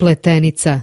Pletenica.